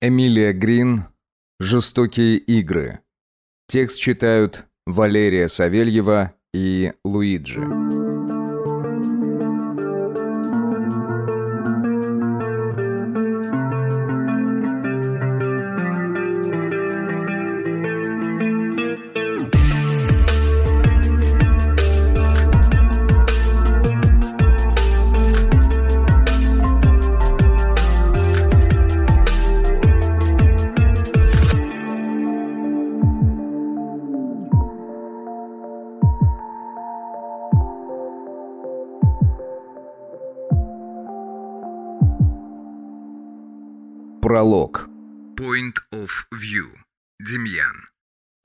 Эмилия Грин «Жестокие игры». Текст читают Валерия Савельева и Луиджи.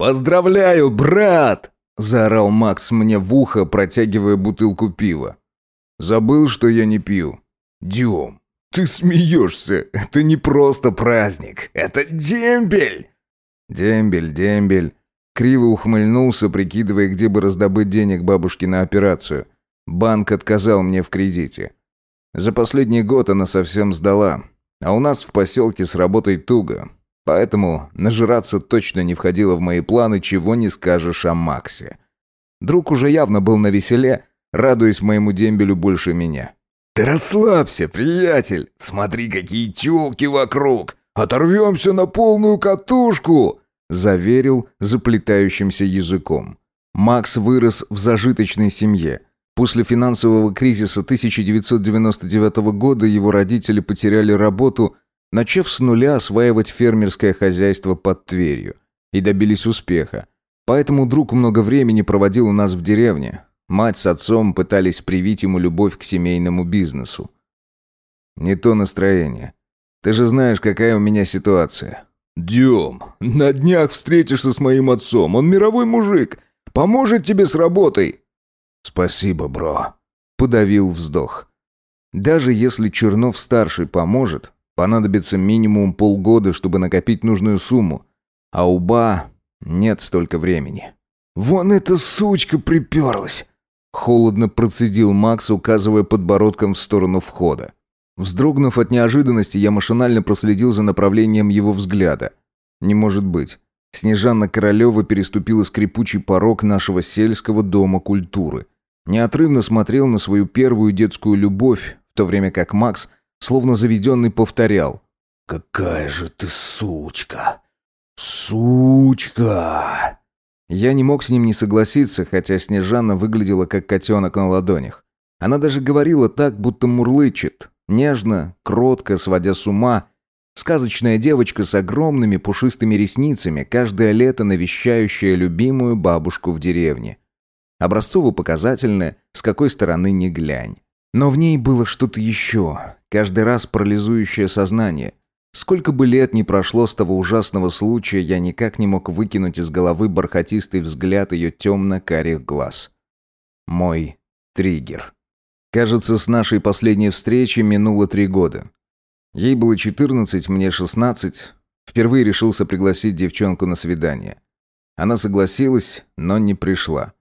«Поздравляю, брат!» – заорал Макс мне в ухо, протягивая бутылку пива. «Забыл, что я не пью?» «Дем, ты смеешься! Это не просто праздник! Это дембель!» «Дембель, дембель!» Криво ухмыльнулся, прикидывая, где бы раздобыть денег бабушке на операцию. Банк отказал мне в кредите. За последний год она совсем сдала. А у нас в поселке с работой туго. Поэтому нажираться точно не входило в мои планы, чего не скажешь о Максе. Друг уже явно был на веселе, радуясь моему дембелю больше меня. «Ты расслабься, приятель! Смотри, какие тёлки вокруг! Оторвемся на полную катушку!» Заверил заплетающимся языком. Макс вырос в зажиточной семье – После финансового кризиса 1999 года его родители потеряли работу, начав с нуля осваивать фермерское хозяйство под Тверью, и добились успеха. Поэтому друг много времени проводил у нас в деревне. Мать с отцом пытались привить ему любовь к семейному бизнесу. Не то настроение. Ты же знаешь, какая у меня ситуация. Дем, на днях встретишься с моим отцом. Он мировой мужик. Поможет тебе с работой. «Спасибо, бро», — подавил вздох. «Даже если Чернов-старший поможет, понадобится минимум полгода, чтобы накопить нужную сумму, а у Ба нет столько времени». «Вон эта сучка приперлась!» Холодно процедил Макс, указывая подбородком в сторону входа. Вздрогнув от неожиданности, я машинально проследил за направлением его взгляда. Не может быть. Снежанна Королева переступила скрипучий порог нашего сельского дома культуры неотрывно смотрел на свою первую детскую любовь, в то время как Макс, словно заведенный, повторял. «Какая же ты сучка! Сучка!» Я не мог с ним не согласиться, хотя Снежана выглядела как котенок на ладонях. Она даже говорила так, будто мурлычет. Нежно, кротко, сводя с ума. Сказочная девочка с огромными пушистыми ресницами, каждое лето навещающая любимую бабушку в деревне. Образцово-показательная, с какой стороны ни глянь. Но в ней было что-то еще, каждый раз парализующее сознание. Сколько бы лет ни прошло с того ужасного случая, я никак не мог выкинуть из головы бархатистый взгляд ее темно-карих глаз. Мой триггер. Кажется, с нашей последней встречи минуло три года. Ей было 14, мне 16. Впервые решился пригласить девчонку на свидание. Она согласилась, но не пришла.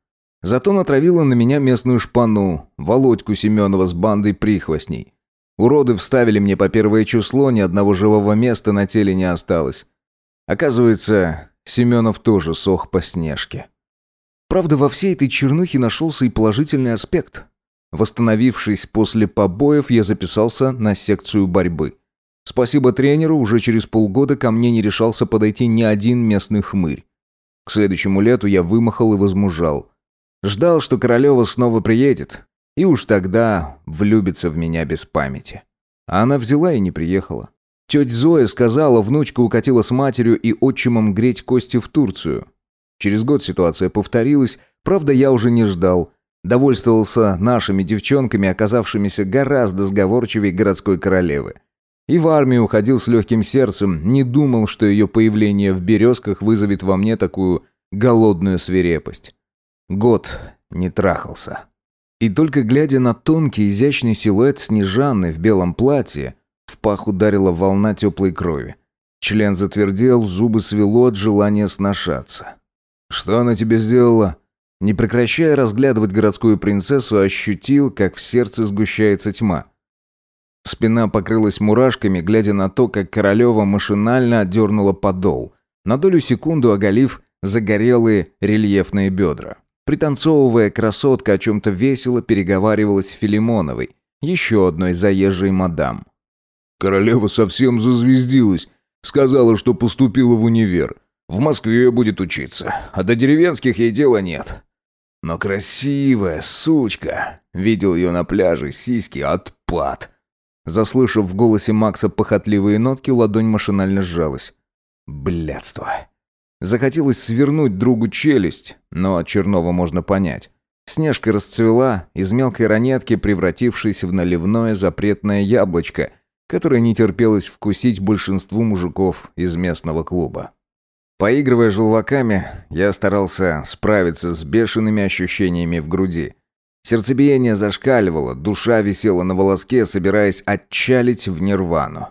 Зато натравила на меня местную шпану, Володьку Семенова с бандой прихвостней. Уроды вставили мне по первое число, ни одного живого места на теле не осталось. Оказывается, Семенов тоже сох по снежке. Правда, во всей этой чернухе нашелся и положительный аспект. Восстановившись после побоев, я записался на секцию борьбы. Спасибо тренеру, уже через полгода ко мне не решался подойти ни один местный хмырь. К следующему лету я вымахал и возмужал. Ждал, что Королева снова приедет, и уж тогда влюбится в меня без памяти. А она взяла и не приехала. Тетя Зоя сказала, внучка укатила с матерью и отчимом греть кости в Турцию. Через год ситуация повторилась, правда, я уже не ждал. Довольствовался нашими девчонками, оказавшимися гораздо сговорчивее городской королевы. И в армию уходил с легким сердцем, не думал, что ее появление в «Березках» вызовет во мне такую голодную свирепость. Год не трахался. И только глядя на тонкий изящный силуэт Снежаны в белом платье, в пах ударила волна теплой крови. Член затвердел, зубы свело от желания сношаться. «Что она тебе сделала?» Не прекращая разглядывать городскую принцессу, ощутил, как в сердце сгущается тьма. Спина покрылась мурашками, глядя на то, как Королева машинально отдернула подол, на долю секунду оголив загорелые рельефные бедра. Пританцовывая, красотка о чем-то весело переговаривалась с Филимоновой, еще одной заезжей мадам. Королева совсем зазвездилась. Сказала, что поступила в универ. В Москве будет учиться, а до деревенских ей дела нет. Но красивая сучка. Видел ее на пляже, сиськи отпад. Заслышав в голосе Макса похотливые нотки, ладонь машинально сжалась. Блядство. Захотелось свернуть другу челюсть, но Чернова можно понять. Снежка расцвела, из мелкой ранетки превратившись в наливное запретное яблочко, которое не терпелось вкусить большинству мужиков из местного клуба. Поигрывая желваками, я старался справиться с бешеными ощущениями в груди. Сердцебиение зашкаливало, душа висела на волоске, собираясь отчалить в нирвану.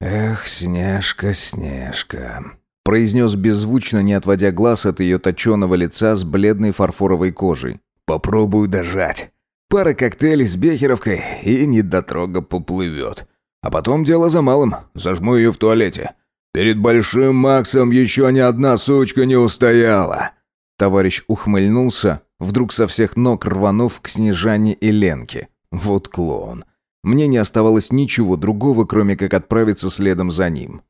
«Эх, Снежка, Снежка», — произнес беззвучно, не отводя глаз от ее точеного лица с бледной фарфоровой кожей. «Попробую дожать. Пара коктейлей с бехеровкой, и недотрога поплывет. А потом дело за малым, зажму ее в туалете. Перед Большим Максом еще ни одна сучка не устояла». Товарищ ухмыльнулся, вдруг со всех ног рванув к Снежане и Ленке. Вот клоун. Мне не оставалось ничего другого, кроме как отправиться следом за ним.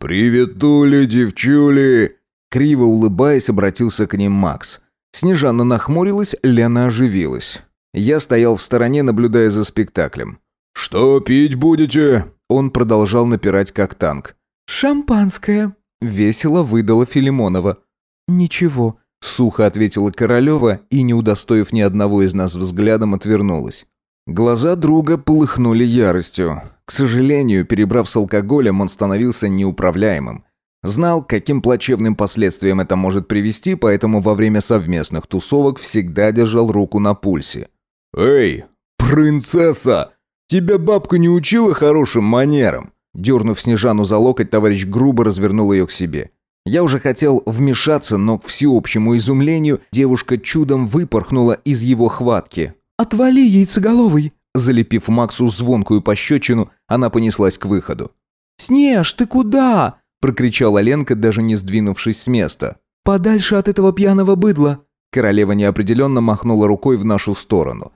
«Приветули, девчули!» Криво улыбаясь, обратился к ним Макс. Снежана нахмурилась, Лена оживилась. Я стоял в стороне, наблюдая за спектаклем. «Что пить будете?» Он продолжал напирать как танк. «Шампанское», — весело выдала Филимонова. «Ничего, Сухо ответила Королева и, не удостоив ни одного из нас взглядом, отвернулась. Глаза друга полыхнули яростью. К сожалению, перебрав с алкоголем, он становился неуправляемым. Знал, к каким плачевным последствиям это может привести, поэтому во время совместных тусовок всегда держал руку на пульсе. «Эй, принцесса! Тебя бабка не учила хорошим манерам?» Дернув Снежану за локоть, товарищ грубо развернул ее к себе. Я уже хотел вмешаться, но к всеобщему изумлению девушка чудом выпорхнула из его хватки. «Отвали, яйцеголовый!» Залепив Максу звонкую пощечину, она понеслась к выходу. «Снеж, ты куда?» – прокричала Ленка, даже не сдвинувшись с места. «Подальше от этого пьяного быдла!» Королева неопределенно махнула рукой в нашу сторону.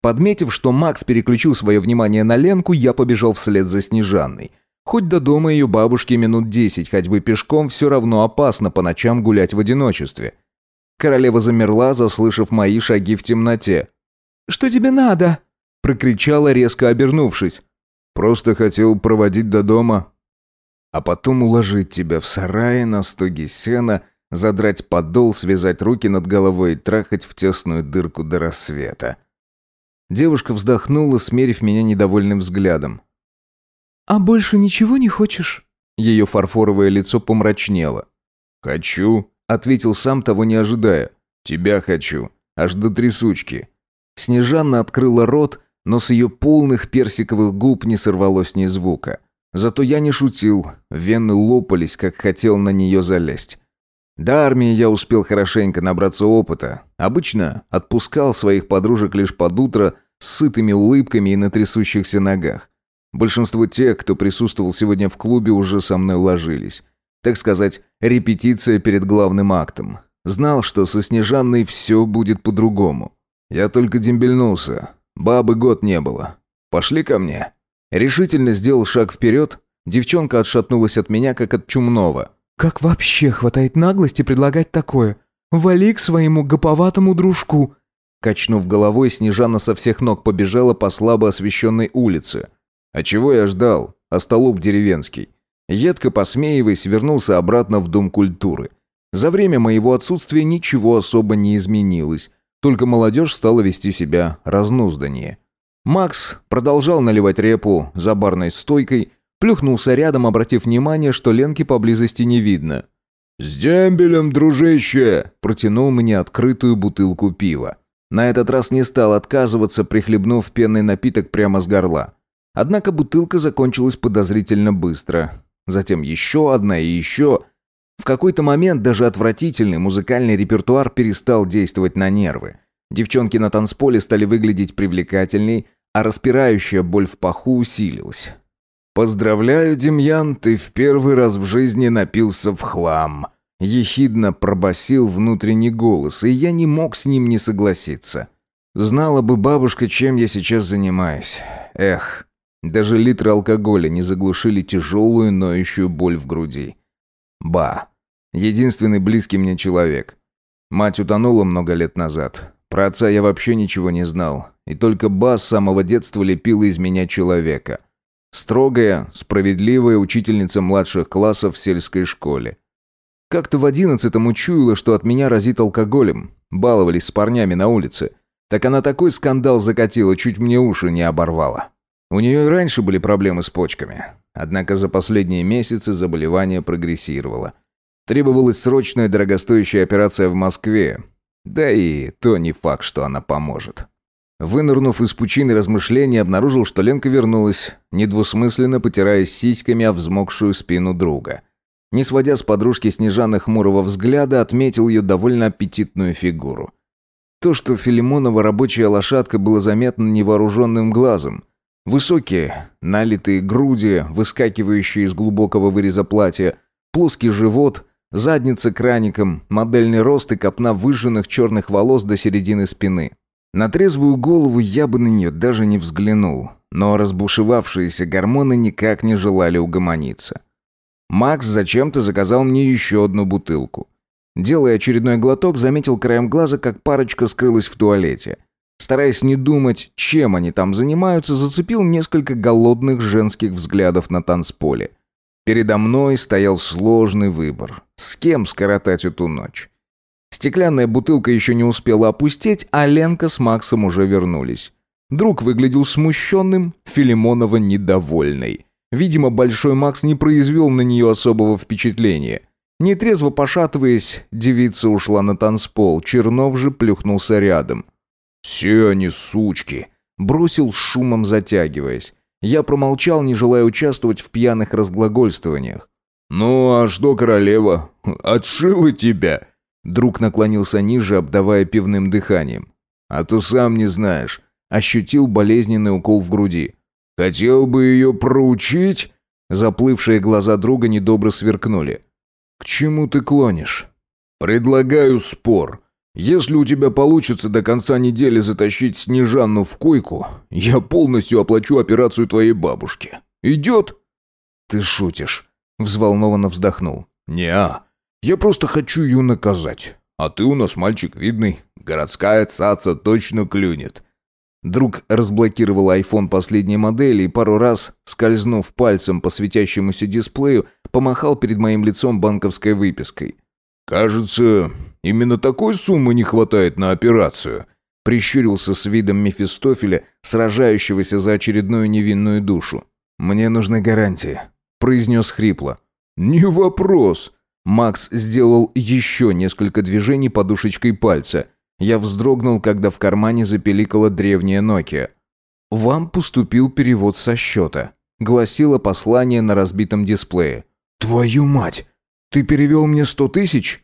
Подметив, что Макс переключил свое внимание на Ленку, я побежал вслед за Снежанной – Хоть до дома ее бабушки минут десять ходьбы пешком, все равно опасно по ночам гулять в одиночестве. Королева замерла, заслышав мои шаги в темноте. «Что тебе надо?» – прокричала, резко обернувшись. «Просто хотел проводить до дома, а потом уложить тебя в сарае на стоге сена, задрать подол, связать руки над головой и трахать в тесную дырку до рассвета». Девушка вздохнула, смерив меня недовольным взглядом. «А больше ничего не хочешь?» Ее фарфоровое лицо помрачнело. «Хочу», — ответил сам, того не ожидая. «Тебя хочу. Аж до трясучки». Снежанна открыла рот, но с ее полных персиковых губ не сорвалось ни звука. Зато я не шутил, вены лопались, как хотел на нее залезть. До армии я успел хорошенько набраться опыта. Обычно отпускал своих подружек лишь под утро с сытыми улыбками и на трясущихся ногах. Большинство тех, кто присутствовал сегодня в клубе, уже со мной ложились. Так сказать, репетиция перед главным актом. Знал, что со Снежанной все будет по-другому. Я только дембельнулся. Бабы год не было. Пошли ко мне. Решительно сделал шаг вперед. Девчонка отшатнулась от меня, как от чумного. «Как вообще хватает наглости предлагать такое? Вали к своему гоповатому дружку!» Качнув головой, Снежана со всех ног побежала по слабо освещенной улице. А чего я ждал? Остолоп деревенский. Едко посмеиваясь, вернулся обратно в Дом культуры. За время моего отсутствия ничего особо не изменилось, только молодежь стала вести себя разнузданнее. Макс продолжал наливать репу за барной стойкой, плюхнулся рядом, обратив внимание, что Ленки поблизости не видно. «С дембелем, дружище!» – протянул мне открытую бутылку пива. На этот раз не стал отказываться, прихлебнув пенный напиток прямо с горла. Однако бутылка закончилась подозрительно быстро. Затем еще одна и еще. В какой-то момент даже отвратительный музыкальный репертуар перестал действовать на нервы. Девчонки на танцполе стали выглядеть привлекательней, а распирающая боль в паху усилилась. «Поздравляю, Демьян, ты в первый раз в жизни напился в хлам», — ехидно пробасил внутренний голос, и я не мог с ним не согласиться. Знала бы бабушка, чем я сейчас занимаюсь. Эх, даже литры алкоголя не заглушили тяжелую ноющую боль в груди. Ба. Единственный близкий мне человек. Мать утонула много лет назад. Про отца я вообще ничего не знал. И только Ба с самого детства лепила из меня человека. Строгая, справедливая учительница младших классов в сельской школе. Как-то в одиннадцатом учуяла, что от меня разит алкоголем. Баловались с парнями на улице. Так она такой скандал закатила, чуть мне уши не оборвала. У нее и раньше были проблемы с почками. Однако за последние месяцы заболевание прогрессировало. Требовалась срочная дорогостоящая операция в Москве. Да и то не факт, что она поможет. Вынырнув из пучины размышлений, обнаружил, что Ленка вернулась, недвусмысленно потирая сиськами о взмокшую спину друга. Не сводя с подружки Снежаны хмурого взгляда, отметил ее довольно аппетитную фигуру. То, что Филимонова рабочая лошадка, было заметно невооруженным глазом. Высокие, налитые груди, выскакивающие из глубокого выреза платья, плоский живот, задница краником, модельный рост и копна выжженных черных волос до середины спины. На трезвую голову я бы на нее даже не взглянул, но разбушевавшиеся гормоны никак не желали угомониться. Макс зачем-то заказал мне еще одну бутылку. Делая очередной глоток, заметил краем глаза, как парочка скрылась в туалете. Стараясь не думать, чем они там занимаются, зацепил несколько голодных женских взглядов на танцполе. Передо мной стоял сложный выбор. С кем скоротать эту ночь? Стеклянная бутылка еще не успела опустеть, а Ленка с Максом уже вернулись. Друг выглядел смущенным, Филимонова недовольной. Видимо, Большой Макс не произвел на нее особого впечатления. Нетрезво пошатываясь, девица ушла на танцпол, Чернов же плюхнулся рядом. «Все они сучки!» Бросил шумом затягиваясь. Я промолчал, не желая участвовать в пьяных разглагольствованиях. «Ну, а что, королева? Отшила тебя!» Друг наклонился ниже, обдавая пивным дыханием. «А то сам не знаешь». Ощутил болезненный укол в груди. «Хотел бы ее проучить?» Заплывшие глаза друга недобро сверкнули. «К чему ты клонишь?» «Предлагаю спор. Если у тебя получится до конца недели затащить Снежанну в койку, я полностью оплачу операцию твоей бабушки. Идет?» «Ты шутишь», — взволнованно вздохнул. «Не-а. Я просто хочу ее наказать. А ты у нас мальчик видный. Городская цаца точно клюнет». Друг разблокировал iPhone последней модели и пару раз, скользнув пальцем по светящемуся дисплею, помахал перед моим лицом банковской выпиской. «Кажется, именно такой суммы не хватает на операцию», прищурился с видом Мефистофеля, сражающегося за очередную невинную душу. «Мне нужны гарантии», — произнес хрипло. «Не вопрос». Макс сделал еще несколько движений подушечкой пальца. Я вздрогнул, когда в кармане запеликала древняя Nokia. «Вам поступил перевод со счета», — гласило послание на разбитом дисплее. «Твою мать! Ты перевел мне сто тысяч?»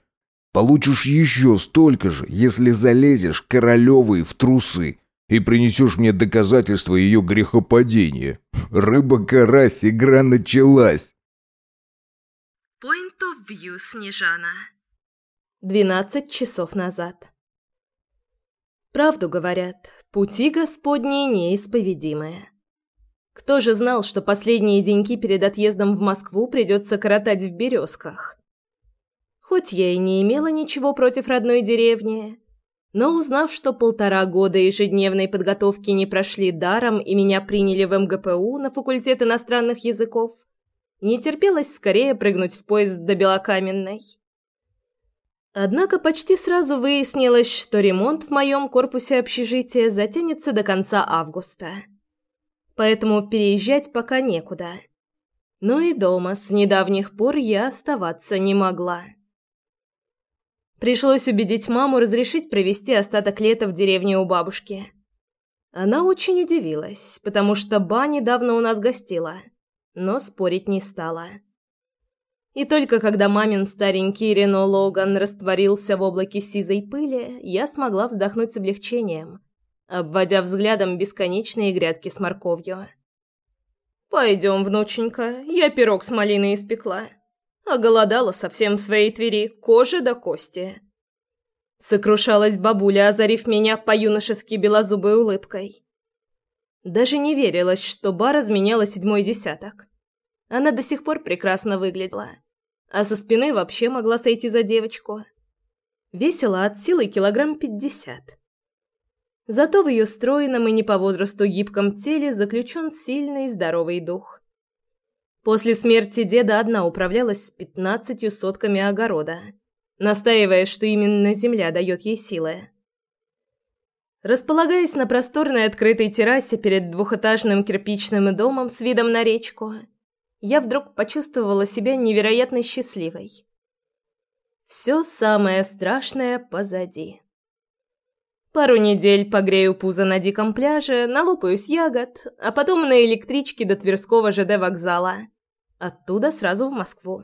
«Получишь еще столько же, если залезешь Королевой в трусы и принесешь мне доказательства ее грехопадения. Рыба-карась, игра началась!» Point of view, Снежана. Двенадцать часов назад. Правду говорят, пути Господни неисповедимые. Кто же знал, что последние деньки перед отъездом в Москву придется коротать в «Березках»? Хоть я и не имела ничего против родной деревни, но узнав, что полтора года ежедневной подготовки не прошли даром и меня приняли в МГПУ на факультет иностранных языков, не терпелось скорее прыгнуть в поезд до Белокаменной. Однако почти сразу выяснилось, что ремонт в моем корпусе общежития затянется до конца августа поэтому переезжать пока некуда. Но и дома с недавних пор я оставаться не могла. Пришлось убедить маму разрешить провести остаток лета в деревне у бабушки. Она очень удивилась, потому что ба недавно у нас гостила, но спорить не стала. И только когда мамин старенький Рено Логан растворился в облаке сизой пыли, я смогла вздохнуть с облегчением – обводя взглядом бесконечные грядки с морковью. «Пойдем, внученька, я пирог с малиной испекла. Оголодала совсем в своей Твери, кожи до кости». Сокрушалась бабуля, озарив меня по-юношески белозубой улыбкой. Даже не верилось, что бар разменяла седьмой десяток. Она до сих пор прекрасно выглядела. А со спины вообще могла сойти за девочку. Весила от силы килограмм пятьдесят. Зато в ее стройном и не по возрасту гибком теле заключен сильный и здоровый дух. После смерти деда одна управлялась с пятнадцатью сотками огорода – настаивая, что именно земля дает ей силы. Располагаясь на просторной открытой террасе перед двухэтажным кирпичным домом с видом на речку, я вдруг почувствовала себя невероятно счастливой. Все самое страшное позади. Пару недель погрею пузо на диком пляже, налопаюсь ягод, а потом на электричке до Тверского ЖД вокзала. Оттуда сразу в Москву.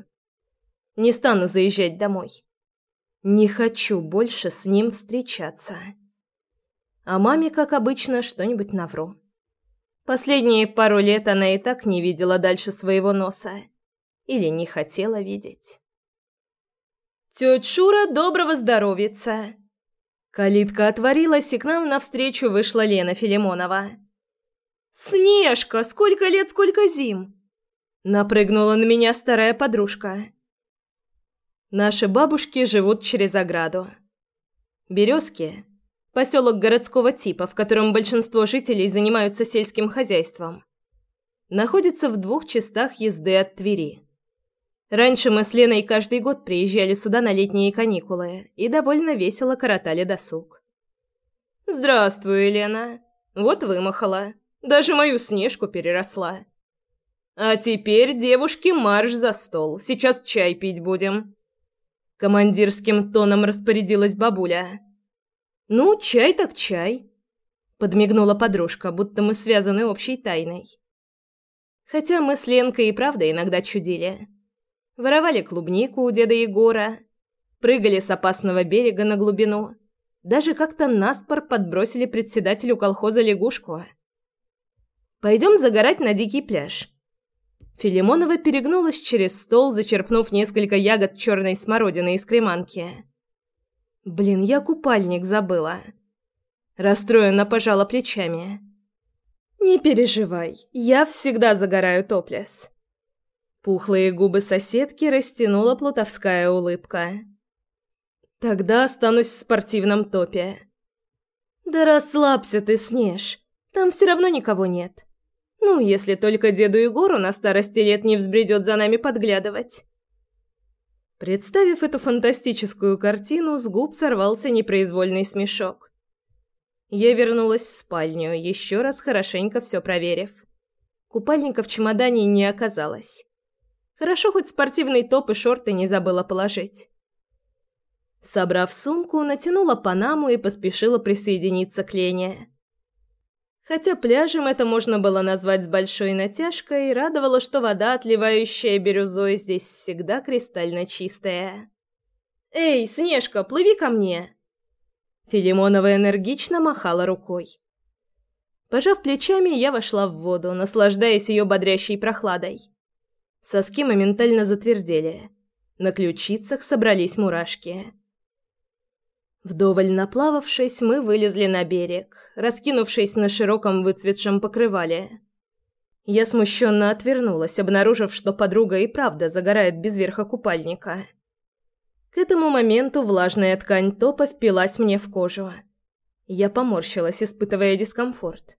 Не стану заезжать домой. Не хочу больше с ним встречаться. А маме, как обычно, что-нибудь навру. Последние пару лет она и так не видела дальше своего носа. Или не хотела видеть. «Тётя Шура, доброго здоровица!» Калитка отворилась, и к нам навстречу вышла Лена Филимонова. «Снежка! Сколько лет, сколько зим!» Напрыгнула на меня старая подружка. Наши бабушки живут через ограду. Березки – поселок городского типа, в котором большинство жителей занимаются сельским хозяйством. Находится в двух часах езды от Твери. Раньше мы с Леной каждый год приезжали сюда на летние каникулы и довольно весело коротали досуг. «Здравствуй, Елена. Вот вымахала. Даже мою Снежку переросла. А теперь, девушки, марш за стол. Сейчас чай пить будем». Командирским тоном распорядилась бабуля. «Ну, чай так чай», — подмигнула подружка, будто мы связаны общей тайной. Хотя мы с Ленкой и правда иногда чудили. Воровали клубнику у деда Егора, прыгали с опасного берега на глубину, даже как-то наспор подбросили председателю колхоза лягушку. «Пойдем загорать на дикий пляж», Филимонова перегнулась через стол, зачерпнув несколько ягод черной смородины из креманки. «Блин, я купальник забыла». Расстроенно пожала плечами. «Не переживай, я всегда загораю топлес». Пухлые губы соседки растянула плутовская улыбка. «Тогда останусь в спортивном топе». «Да расслабься ты, Снеж, там все равно никого нет. Ну, если только деду Егору на старости лет не взбредет за нами подглядывать. Представив эту фантастическую картину, с губ сорвался непроизвольный смешок. Я вернулась в спальню, еще раз хорошенько все проверив. Купальника в чемодане не оказалось. Хорошо, хоть спортивный топ и шорты не забыла положить. Собрав сумку, натянула панаму и поспешила присоединиться к Лене. Хотя пляжем это можно было назвать с большой натяжкой, радовало, что вода, отливающая бирюзой, здесь всегда кристально чистая. «Эй, Снежка, плыви ко мне!» Филимонова энергично махала рукой. Пожав плечами, я вошла в воду, наслаждаясь ее бодрящей прохладой. Соски моментально затвердели. На ключицах собрались мурашки. Вдоволь наплававшись, мы вылезли на берег, раскинувшись на широком выцветшем покрывале. Я смущенно отвернулась, обнаружив, что подруга и правда загорает без верха купальника. К этому моменту влажная ткань топа впилась мне в кожу. Я поморщилась, испытывая дискомфорт.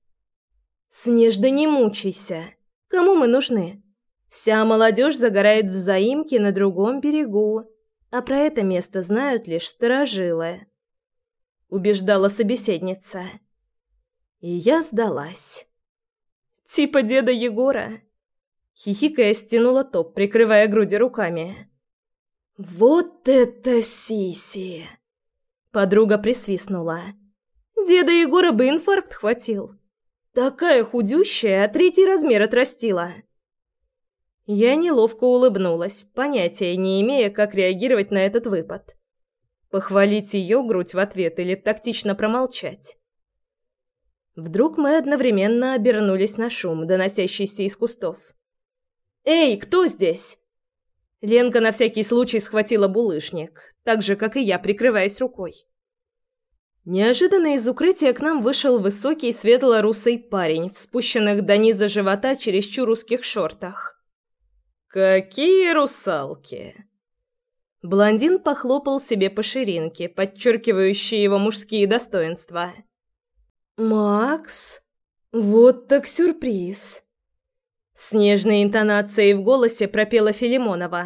«Снежда, не мучайся. Кому мы нужны? Вся молодежь загорает в заимке на другом берегу, а про это место знают лишь старожилы» убеждала собеседница. И я сдалась. Типа деда Егора. Хихикая стянула топ, прикрывая груди руками. «Вот это сиси!» Подруга присвистнула. «Деда Егора бы инфаркт хватил. Такая худющая, а третий размер отрастила». Я неловко улыбнулась, понятия не имея, как реагировать на этот выпад. Похвалить ее грудь в ответ или тактично промолчать? Вдруг мы одновременно обернулись на шум, доносящийся из кустов. «Эй, кто здесь?» Ленка на всякий случай схватила булыжник, так же, как и я, прикрываясь рукой. Неожиданно из укрытия к нам вышел высокий светло-русый парень в спущенных до низа живота чересчур узких шортах. «Какие русалки!» Блондин похлопал себе по ширинке, подчеркивающей его мужские достоинства. «Макс? Вот так сюрприз!» С нежной интонацией в голосе пропела Филимонова.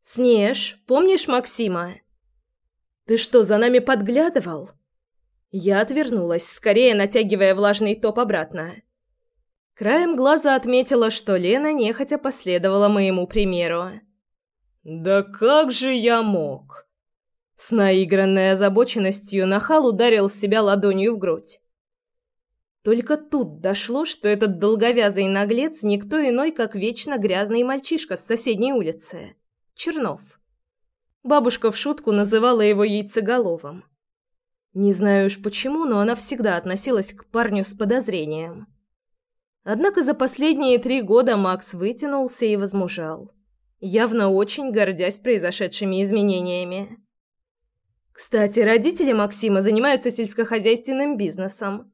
«Снеж, помнишь Максима?» «Ты что, за нами подглядывал?» Я отвернулась, скорее натягивая влажный топ обратно. Краем глаза отметила, что Лена нехотя последовала моему примеру. «Да как же я мог?» С наигранной озабоченностью нахал ударил себя ладонью в грудь. Только тут дошло, что этот долговязый наглец никто иной, как вечно грязный мальчишка с соседней улицы. Чернов. Бабушка в шутку называла его яйцеголовым. Не знаю уж почему, но она всегда относилась к парню с подозрением. Однако за последние три года Макс вытянулся и возмужал, явно очень гордясь произошедшими изменениями. Кстати, родители Максима занимаются сельскохозяйственным бизнесом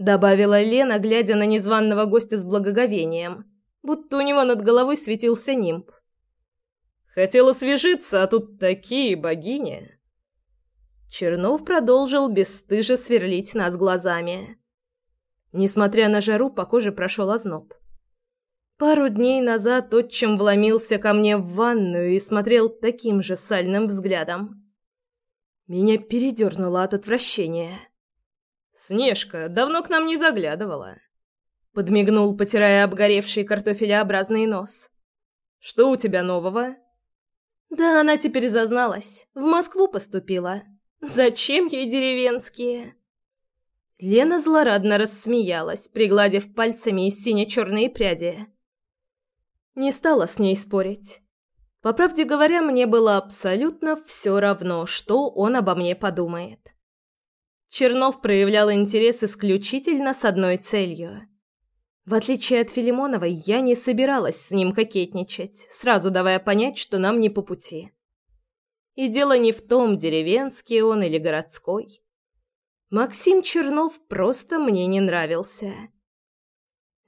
добавила Лена, глядя на незваного гостя с благоговением, будто у него над головой светился нимб. Хотела свежиться, а тут такие богини. Чернов продолжил бесстыже сверлить нас глазами. Несмотря на жару, по коже прошел озноб. Пару дней назад отчим вломился ко мне в ванную и смотрел таким же сальным взглядом. Меня передернуло от отвращения. Снежка давно к нам не заглядывала. Подмигнул, потирая обгоревший картофелеобразный нос. Что у тебя нового? Да она теперь зазналась. В Москву поступила. Зачем ей деревенские? Лена злорадно рассмеялась, пригладив пальцами из сине-черные пряди. Не стала с ней спорить. По правде говоря, мне было абсолютно все равно, что он обо мне подумает. Чернов проявлял интерес исключительно с одной целью. В отличие от Филимоновой, я не собиралась с ним кокетничать, сразу давая понять, что нам не по пути. И дело не в том, деревенский он или городской. Максим Чернов просто мне не нравился.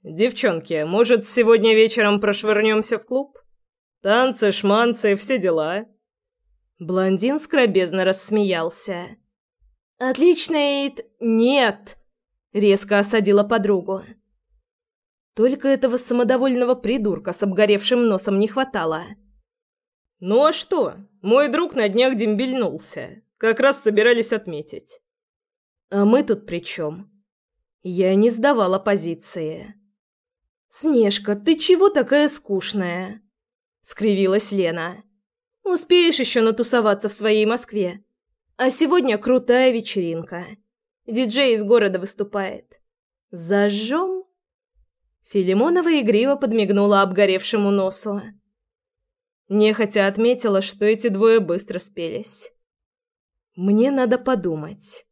«Девчонки, может, сегодня вечером прошвырнемся в клуб? Танцы, шманцы, все дела». Блондин скробезно рассмеялся. «Отлично, Эйд!» «Нет!» — резко осадила подругу. Только этого самодовольного придурка с обгоревшим носом не хватало. «Ну а что? Мой друг на днях дембельнулся. Как раз собирались отметить». «А мы тут при чем?» Я не сдавала позиции. «Снежка, ты чего такая скучная?» — скривилась Лена. «Успеешь еще натусоваться в своей Москве?» А сегодня крутая вечеринка. Диджей из города выступает. Зажжем?» Филимонова игриво подмигнула обгоревшему носу. Нехотя отметила, что эти двое быстро спелись. «Мне надо подумать».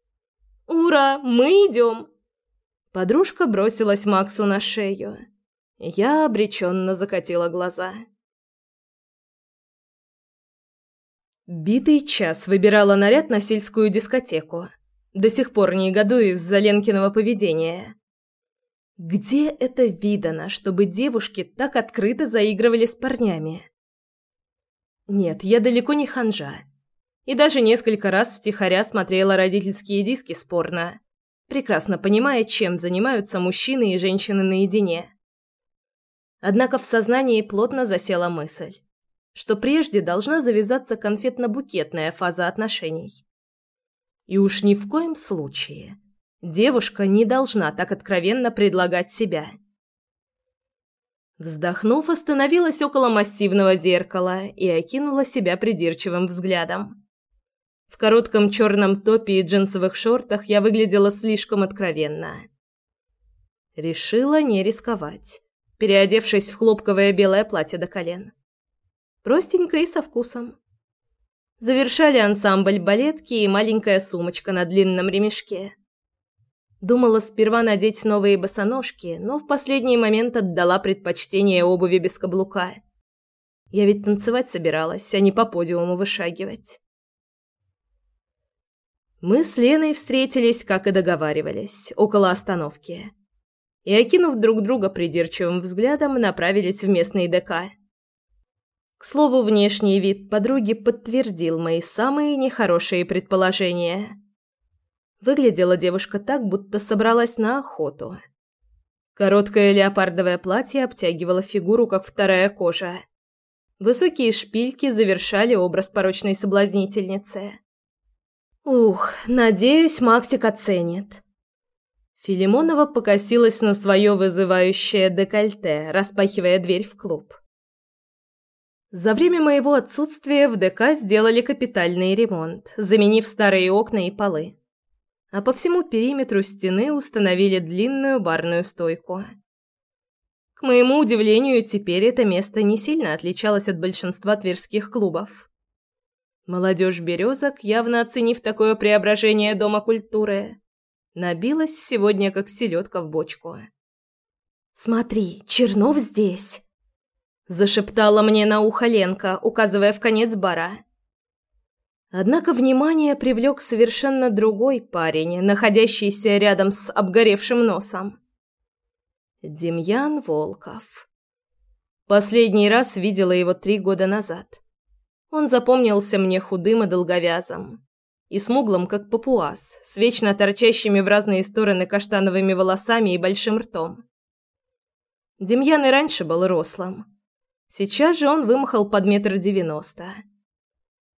«Ура! Мы идем!» Подружка бросилась Максу на шею. Я обреченно закатила глаза. Битый час выбирала наряд на сельскую дискотеку. До сих пор не негодую из-за Ленкиного поведения. Где это видано, чтобы девушки так открыто заигрывали с парнями? Нет, я далеко не ханжа. И даже несколько раз втихаря смотрела родительские диски спорно, прекрасно понимая, чем занимаются мужчины и женщины наедине. Однако в сознании плотно засела мысль что прежде должна завязаться конфетно-букетная фаза отношений. И уж ни в коем случае девушка не должна так откровенно предлагать себя. Вздохнув, остановилась около массивного зеркала и окинула себя придирчивым взглядом. В коротком черном топе и джинсовых шортах я выглядела слишком откровенно. Решила не рисковать, переодевшись в хлопковое белое платье до колен. Простенько и со вкусом. Завершали ансамбль балетки и маленькая сумочка на длинном ремешке. Думала сперва надеть новые босоножки, но в последний момент отдала предпочтение обуви без каблука. Я ведь танцевать собиралась, а не по подиуму вышагивать. Мы с Леной встретились, как и договаривались, около остановки. И, окинув друг друга придирчивым взглядом, направились в местный ДК. К слову, внешний вид подруги подтвердил мои самые нехорошие предположения. Выглядела девушка так, будто собралась на охоту. Короткое леопардовое платье обтягивало фигуру, как вторая кожа. Высокие шпильки завершали образ порочной соблазнительницы. Ух, надеюсь, Максик оценит. Филимонова покосилась на свое вызывающее декольте, распахивая дверь в клуб. За время моего отсутствия в ДК сделали капитальный ремонт, заменив старые окна и полы. А по всему периметру стены установили длинную барную стойку. К моему удивлению, теперь это место не сильно отличалось от большинства тверских клубов. Молодежь березок, явно оценив такое преображение Дома культуры, набилась сегодня как селедка в бочку. «Смотри, Чернов здесь!» Зашептала мне на ухо Ленка, указывая в конец бара. Однако внимание привлек совершенно другой парень, находящийся рядом с обгоревшим носом. Демьян Волков. Последний раз видела его три года назад. Он запомнился мне худым и долговязым. И смуглым, как папуас, с вечно торчащими в разные стороны каштановыми волосами и большим ртом. Демьян и раньше был рослым. Сейчас же он вымахал под метр девяносто.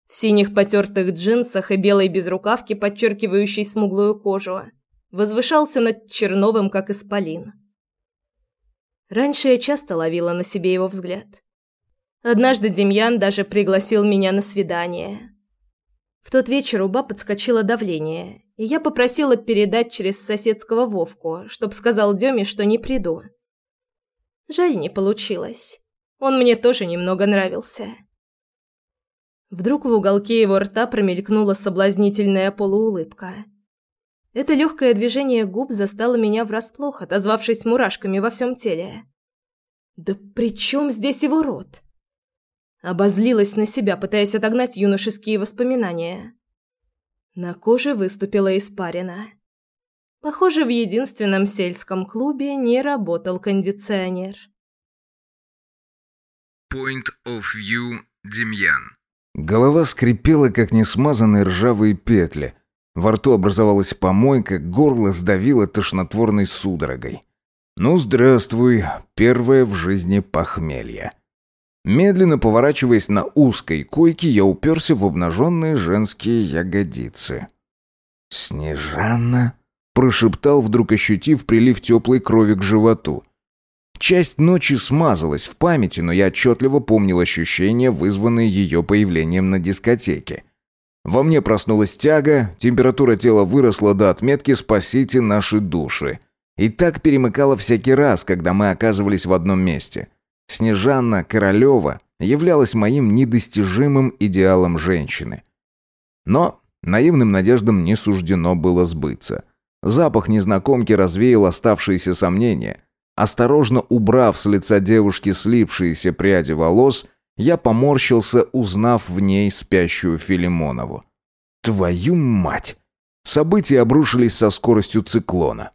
В синих потертых джинсах и белой безрукавке, подчеркивающей смуглую кожу, возвышался над Черновым, как исполин. Раньше я часто ловила на себе его взгляд. Однажды Демьян даже пригласил меня на свидание. В тот вечер у баб подскочило давление, и я попросила передать через соседского Вовку, чтоб сказал Деме, что не приду. Жаль, не получилось. Он мне тоже немного нравился. Вдруг в уголке его рта промелькнула соблазнительная полуулыбка. Это легкое движение губ застало меня врасплох, отозвавшись мурашками во всем теле. «Да при чем здесь его рот?» Обозлилась на себя, пытаясь отогнать юношеские воспоминания. На коже выступила испарина. Похоже, в единственном сельском клубе не работал кондиционер. Point of view Демьян. Голова скрипела, как несмазанные ржавые петли. Во рту образовалась помойка, горло сдавило тошнотворной судорогой. «Ну, здравствуй, первое в жизни похмелье». Медленно поворачиваясь на узкой койке, я уперся в обнаженные женские ягодицы. «Снежанна?» – прошептал, вдруг ощутив прилив теплой крови к животу. Часть ночи смазалась в памяти, но я отчетливо помнил ощущения, вызванные ее появлением на дискотеке. Во мне проснулась тяга, температура тела выросла до отметки «спасите наши души». И так перемыкало всякий раз, когда мы оказывались в одном месте – Снежанна Королева являлась моим недостижимым идеалом женщины. Но наивным надеждам не суждено было сбыться. Запах незнакомки развеял оставшиеся сомнения. Осторожно убрав с лица девушки слипшиеся пряди волос, я поморщился, узнав в ней спящую Филимонову. «Твою мать!» События обрушились со скоростью циклона.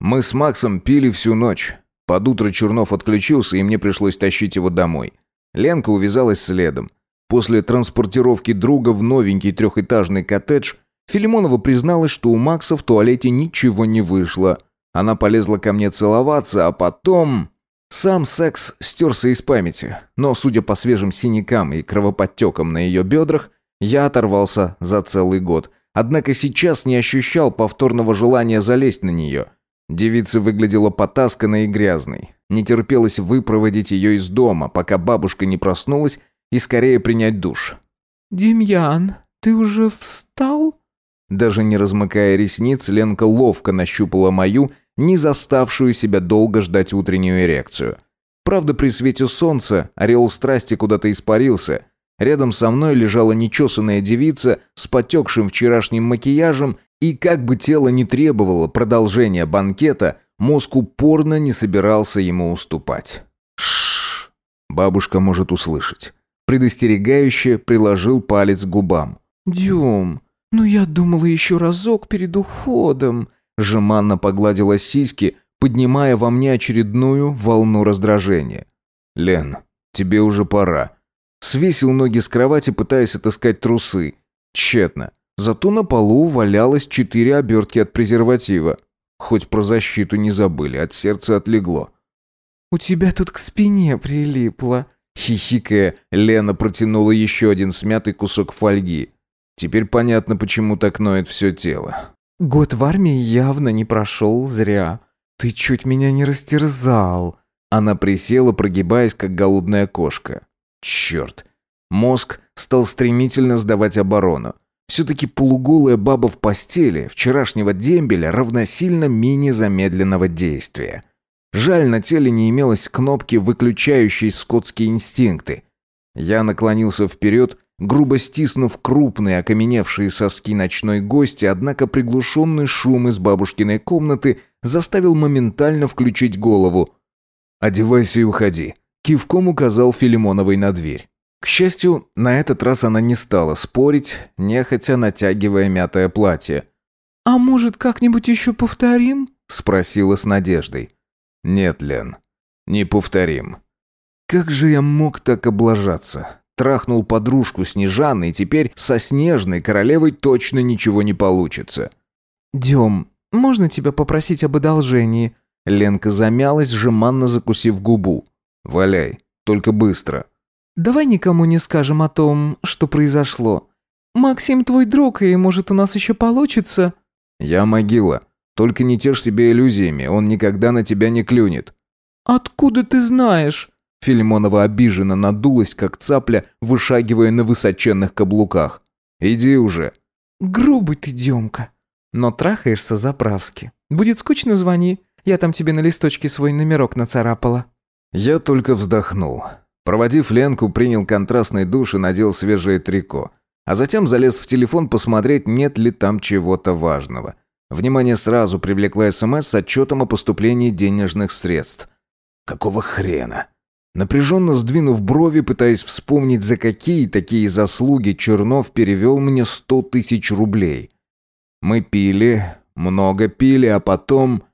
Мы с Максом пили всю ночь. Под утро Чернов отключился, и мне пришлось тащить его домой. Ленка увязалась следом. После транспортировки друга в новенький трехэтажный коттедж Филимонова призналась, что у Макса в туалете ничего не вышло. Она полезла ко мне целоваться, а потом... Сам секс стерся из памяти, но, судя по свежим синякам и кровоподтекам на ее бедрах, я оторвался за целый год. Однако сейчас не ощущал повторного желания залезть на нее – Девица выглядела потасканной и грязной. Не терпелось выпроводить ее из дома, пока бабушка не проснулась, и скорее принять душ. «Демьян, ты уже встал?» Даже не размыкая ресниц, Ленка ловко нащупала мою, не заставшую себя долго ждать утреннюю эрекцию. Правда, при свете солнца ореол страсти куда-то испарился. Рядом со мной лежала нечесанная девица с потекшим вчерашним макияжем И как бы тело не требовало продолжения банкета, мозг упорно не собирался ему уступать. Шш, бабушка может услышать. Предостерегающе приложил палец к губам. «Дем, ну я думала еще разок перед уходом», жеманно погладила сиськи, поднимая во мне очередную волну раздражения. «Лен, тебе уже пора». Свесил ноги с кровати, пытаясь отыскать трусы. Тщетно. Зато на полу валялось четыре обертки от презерватива. Хоть про защиту не забыли, от сердца отлегло. «У тебя тут к спине прилипло», Хихикая, Лена протянула еще один смятый кусок фольги. Теперь понятно, почему так ноет все тело. «Год в армии явно не прошел зря. Ты чуть меня не растерзал». Она присела, прогибаясь, как голодная кошка. Черт. Мозг стал стремительно сдавать оборону. Все-таки полуголая баба в постели вчерашнего дембеля равносильно мини-замедленного действия. Жаль, на теле не имелось кнопки, выключающей скотские инстинкты. Я наклонился вперед, грубо стиснув крупные окаменевшие соски ночной гости, однако приглушенный шум из бабушкиной комнаты заставил моментально включить голову. «Одевайся и уходи», — кивком указал Филимоновой на дверь. К счастью, на этот раз она не стала спорить, нехотя натягивая мятое платье. «А может, как-нибудь еще повторим?» — спросила с надеждой. «Нет, Лен, не повторим. Как же я мог так облажаться? Трахнул подружку Снежаны, и теперь со Снежной королевой точно ничего не получится». «Дем, можно тебя попросить об одолжении?» Ленка замялась, жеманно закусив губу. «Валяй, только быстро». «Давай никому не скажем о том, что произошло. Максим твой друг, и, может, у нас еще получится?» «Я могила. Только не тешь себе иллюзиями, он никогда на тебя не клюнет». «Откуда ты знаешь?» Филимонова обиженно надулась, как цапля, вышагивая на высоченных каблуках. «Иди уже». «Грубый ты, Демка. Но трахаешься заправски. Будет скучно, звони. Я там тебе на листочке свой номерок нацарапала». Я только вздохнул. Проводив Ленку, принял контрастный душ и надел свежее трико. А затем залез в телефон посмотреть, нет ли там чего-то важного. Внимание сразу привлекла СМС с отчетом о поступлении денежных средств. Какого хрена? Напряженно сдвинув брови, пытаясь вспомнить, за какие такие заслуги Чернов перевел мне сто тысяч рублей. Мы пили, много пили, а потом...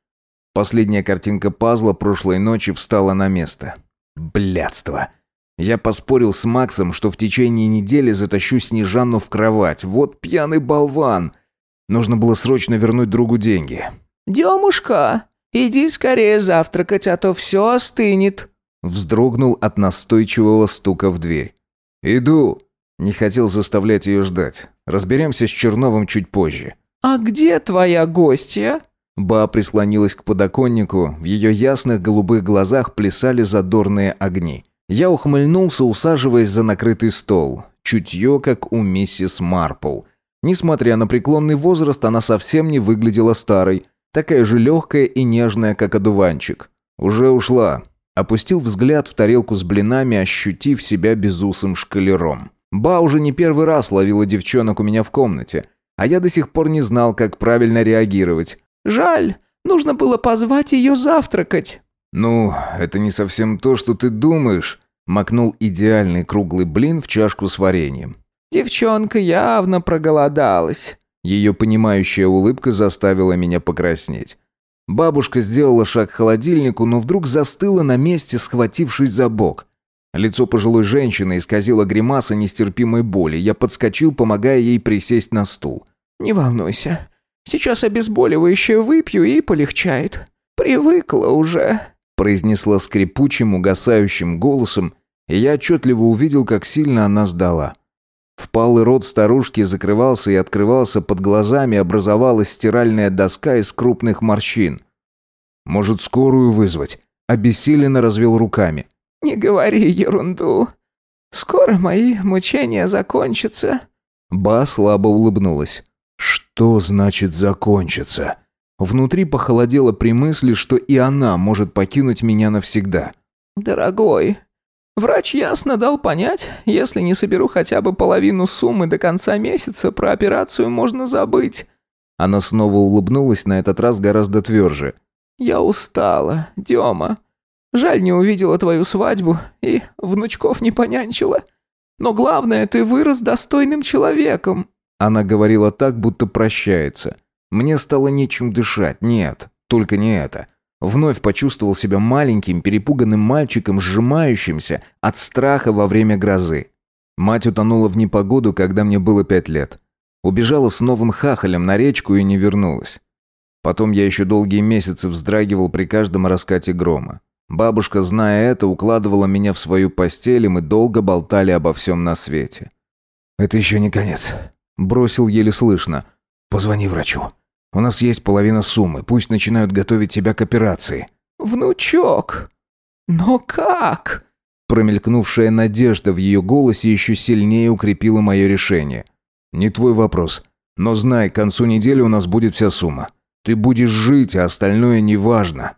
Последняя картинка пазла прошлой ночи встала на место. Блядство. Я поспорил с Максом, что в течение недели затащу Снежанну в кровать. Вот пьяный болван. Нужно было срочно вернуть другу деньги. «Демушка, иди скорее завтракать, а то все остынет», вздрогнул от настойчивого стука в дверь. «Иду!» Не хотел заставлять ее ждать. Разберемся с Черновым чуть позже. «А где твоя гостья?» Ба прислонилась к подоконнику, в ее ясных голубых глазах плясали задорные огни. Я ухмыльнулся, усаживаясь за накрытый стол. Чутье, как у миссис Марпл – Несмотря на преклонный возраст, она совсем не выглядела старой, такая же легкая и нежная, как одуванчик. Уже ушла. Опустил взгляд в тарелку с блинами, ощутив себя безусым шкалером. Ба уже не первый раз ловила девчонок у меня в комнате, а я до сих пор не знал, как правильно реагировать. «Жаль, нужно было позвать ее завтракать». «Ну, это не совсем то, что ты думаешь», — макнул идеальный круглый блин в чашку с вареньем. Девчонка явно проголодалась. Ее понимающая улыбка заставила меня покраснеть. Бабушка сделала шаг к холодильнику, но вдруг застыла на месте, схватившись за бок. Лицо пожилой женщины исказило гримаса нестерпимой боли. Я подскочил, помогая ей присесть на стул. «Не волнуйся. Сейчас обезболивающее выпью и полегчает. Привыкла уже», произнесла скрипучим, угасающим голосом, и я отчетливо увидел, как сильно она сдала. Впалый рот старушки закрывался и открывался под глазами, образовалась стиральная доска из крупных морщин. «Может, скорую вызвать?» Обессиленно развел руками. «Не говори ерунду. Скоро мои мучения закончатся». Ба слабо улыбнулась. «Что значит закончится?» Внутри похолодело при мысли, что и она может покинуть меня навсегда. «Дорогой, Врач ясно дал понять, если не соберу хотя бы половину суммы до конца месяца, про операцию можно забыть. Она снова улыбнулась, на этот раз гораздо тверже. «Я устала, Дема. Жаль, не увидела твою свадьбу и внучков не понянчила. Но главное, ты вырос достойным человеком». Она говорила так, будто прощается. Мне стало нечем дышать. Нет, только не это. Вновь почувствовал себя маленьким, перепуганным мальчиком, сжимающимся от страха во время грозы. Мать утонула в непогоду, когда мне было пять лет. Убежала с новым хахалем на речку и не вернулась. Потом я еще долгие месяцы вздрагивал при каждом раскате грома. Бабушка, зная это, укладывала меня в свою постель, и мы долго болтали обо всем на свете. «Это еще не конец», — бросил еле слышно. «Позвони врачу. У нас есть половина суммы, пусть начинают готовить тебя к операции». «Внучок! Но как?» Промелькнувшая надежда в ее голосе еще сильнее укрепила мое решение. «Не твой вопрос. Но знай, к концу недели у нас будет вся сумма. Ты будешь жить, а остальное неважно».